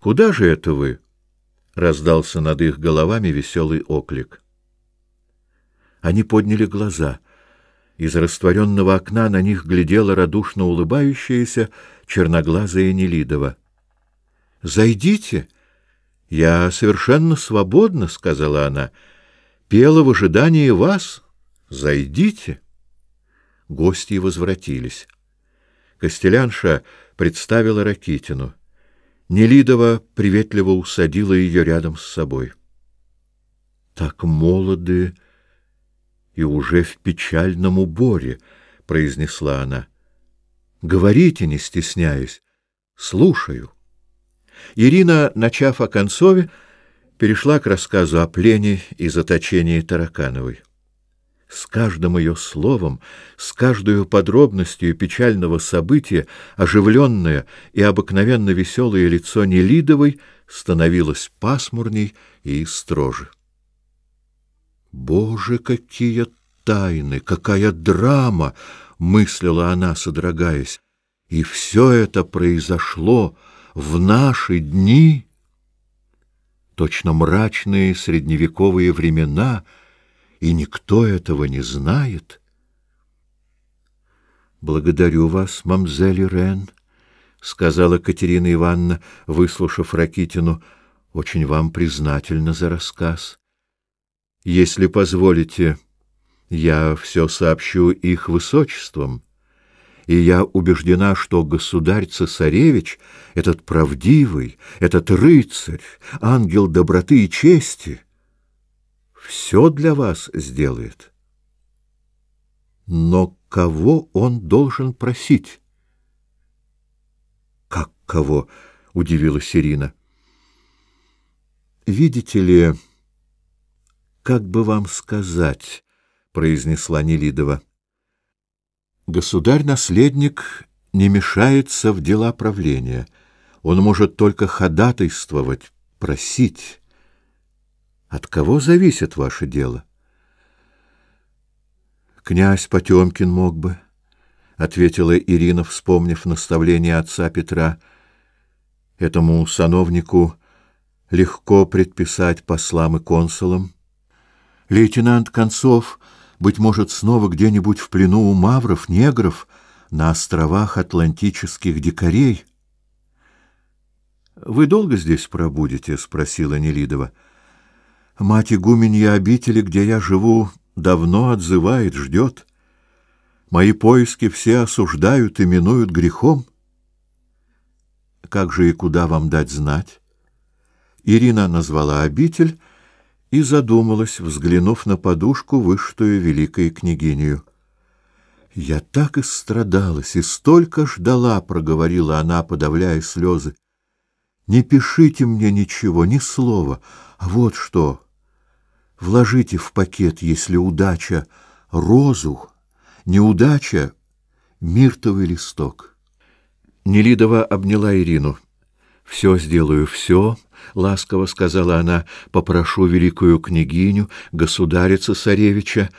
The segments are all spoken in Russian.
Куда же это вы? раздался над их головами веселый оклик. Они подняли глаза. Из растворенного окна на них глядела радушно улыбающаяся черноглазая Нелидова. "Зайдите. Я совершенно свободна", сказала она. "Пела в ожидании вас. Зайдите". Гости возвратились. Костелянша представила Ракитину. Нелидова приветливо усадила ее рядом с собой. Так молоды и уже в печальном уборе, произнесла она. Говорите, не стесняясь, Слушаю. Ирина, начав о Концове, перешла к рассказу о плене и заточении Таракановой. С каждым ее словом, с каждой подробностью печального события оживленное и обыкновенно веселое лицо Нелидовой становилось пасмурней и строже. «Боже, какие тайны, какая драма!» — мыслила она, содрогаясь. «И все это произошло в наши дни!» Точно мрачные средневековые времена — и никто этого не знает. Благодарю вас, мамзель Рен, сказала Катерина Ивановна, выслушав Ракитину. Очень вам признательна за рассказ. Если позволите, я все сообщу их высочествам. И я убеждена, что государь-цесаревич, этот правдивый, этот рыцарь, ангел доброты и чести — все для вас сделает. Но кого он должен просить? Как кого? удивилась Ирина. Видите ли, как бы вам сказать, произнесла Нелидова. Государь-наследник не мешается в дела правления. Он может только ходатайствовать, просить. От кого зависит ваше дело? Князь Потемкин мог бы, ответила Ирина, вспомнив наставление отца Петра. Этому сановнику легко предписать послам и консулам. Лейтенант Концов, быть может, снова где-нибудь в плену у мавров, негров, на островах атлантических дикарей. Вы долго здесь пробудете, спросила Нелидова. Мать игуменья обители, где я живу, давно отзывает, ждет. Мои поиски все осуждают и минуют грехом. Как же и куда вам дать знать? Ирина назвала обитель и задумалась, взглянув на подушку, вышитую великой княгинью. Я так и страдалась и столько ждала, проговорила она, подавляя слезы. Не пишите мне ничего, ни слова. А вот что Вложите в пакет, если удача, розу, неудача — миртовый листок. Нелидова обняла Ирину. Всё сделаю, всё, — ласково сказала она, — «попрошу великую княгиню, государица царевича.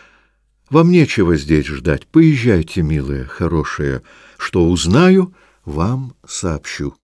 Вам нечего здесь ждать. Поезжайте, милая, хорошая. Что узнаю, вам сообщу».